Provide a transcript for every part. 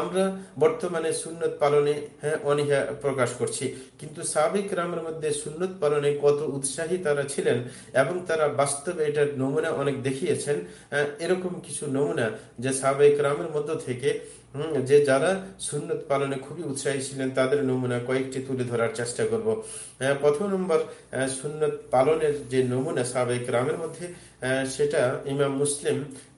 আমরা বর্তমানে সুন্নত পালনে হ্যাঁ অনীহা প্রকাশ করছি। কিন্তু সাবেক রামের মধ্যে সুন্নত পালনে কত উৎসাহী তারা ছিলেন এবং তারা বাস্তবে এটার নমুনা অনেক দেখিয়েছেন। এরকম কিছু নমুনা যে সাবেক রামের মধ্য থেকে যে যারা সুন্নত পালনে খুবই উৎসাহী ছিলেন, তাদের নমুনা কয়েকটি তুলে ধরার চেষ্টা করব। প্রথম নম্বর সুন্নত পালনের যে নমুনা সাবেক রামের মধ্যে সেটা ইমাম মুসলিম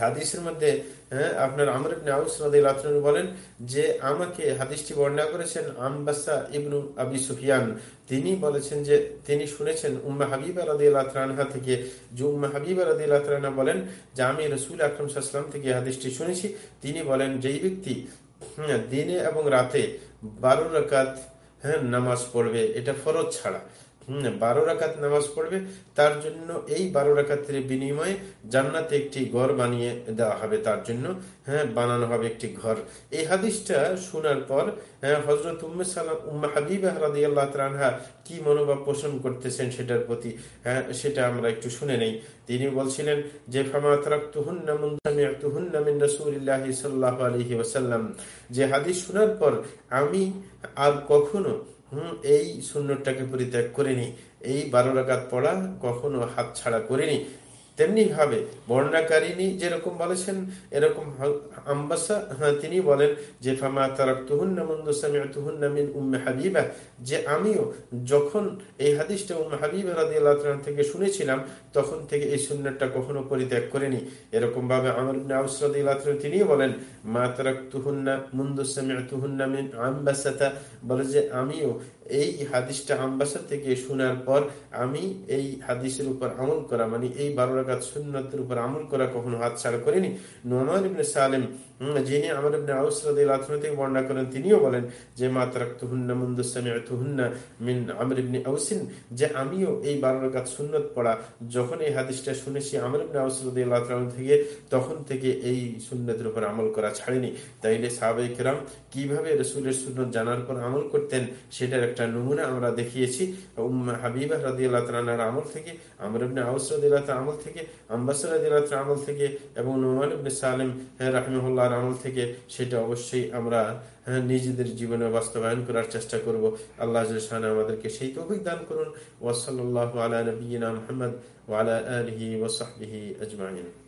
হাদিসের মধ্যে হ্যাঁ, আপনার আমর ইবনে আউস রাদিয়াল্লাহু বলেন যে আমাকে হাদিসটি বর্ণনা করেছেন আমবাসা ইবনু আবি সুফিয়ান। তিনি বলেছেন যে তিনি শুনেছেন উম্মা হাবিবা রাদিয়াল্লাহু তাআলা থেকে যে উম্মা হাবিবা রাদিয়াল্লাহু তাআলা বলেন যে আমি রাসূল আকরাম সাল্লাল্লাহু থেকে হাদিসটি শুনেছি। তিনি বলেন যেই ব্যক্তি হ্যাঁ, দিনে এবং রাতে বারো রাকাত হ্যাঁ নামাজ পড়বে এটা ফরজ ছাড়া। বারো রাকাত নামাজ পড়বে, তার জন্য এই বারো রাকাতের বিনিময়ে জান্নাতে একটি ঘর বানিয়ে দেওয়া হবে, তার জন্য হ্যাঁ বানানো হবে একটি ঘর। এই হাদিসটা শোনার পর হ্যাঁ হজরত উম্মা রাদি আল্লাহ তানহা কি মনোভাব পোষণ করতেছেন সেটার প্রতি হ্যাঁ সেটা আমরা একটু শুনে নেই। তিনি বলছিলেন যে যে হাদিস শোনার পর আমি আর কখনো হম এই শূন্যটাকে পরিত্যাগ করিনি। এই বারো রাকাত পড়া কখনো হাত ছাড়া করিনি। তেমনি ভাবে বর্ণাকারিনী যেরকম বলেছেন এরকম আম্বাসা হ্যাঁ, তিনি বলেন যে ফামা হাবিবা। যে আমিও যখন এই হাদিসটা উম্মে হাবিবা থেকে শুনেছিলাম তখন থেকে এই সুন্নাতটা কখনো পরিত্যাগ করেনি। এরকম ভাবে আমর তিনি বলেন মা তারাকতুহুন্না মুন্দু সামিআতুহুন্না মিন আম্বাসাতা। বলে যে আমিও এই হাদিসটা আম্বাসা থেকে শোনার পর আমি এই হাদিসের উপর আমল করা মানে এই বারো রাকাত সুন্নতের উপর আমল করা কখনো করিনি। নোমান ইবনে সালেম যিনি আমার ইবনে থেকে বর্ণনা করেন, তিনিও বলেন যে, মা তারাকতুহুন্না মিন আমর ইবনে আউসিন। যে, আমিও এই বারো রাকাত সুন্নত পড়া, যখন এই হাদিসটা শুনেছি আমর ইবনে থেকে, তখন থেকে এই সুন্নতের উপর আমল করা ছাড়েনি। তাইলে সাহাবায়ে কেরাম, কীভাবে রসুলের সুন্নত জানার পর আমল করতেন, সেটার একটা নমুনা আমরা দেখিয়েছি। হাবিবা রাদিয়াল্লাহু তাআলার আমল থেকে, আমর ইবনে আউস রাদিয়াল্লাহু আমল থেকে আম্বাসা রাদিয়াল্লাহু আমল থেকে এবং নোমান ইবনে সালেম রাহিমাহুল্লাহ আমল থেকে সেটা অবশ্যই আমরা হ্যাঁ, নিজেদের জীবনে বাস্তবায়ন করার চেষ্টা করব। আল্লাহ আমাদেরকে সেই তৌফিক দান করুন। ওয়াসাল্লাহ আলা নবীনা মোহাম্মদ ওয়ালা আলহি ওসাহি আজমাইন।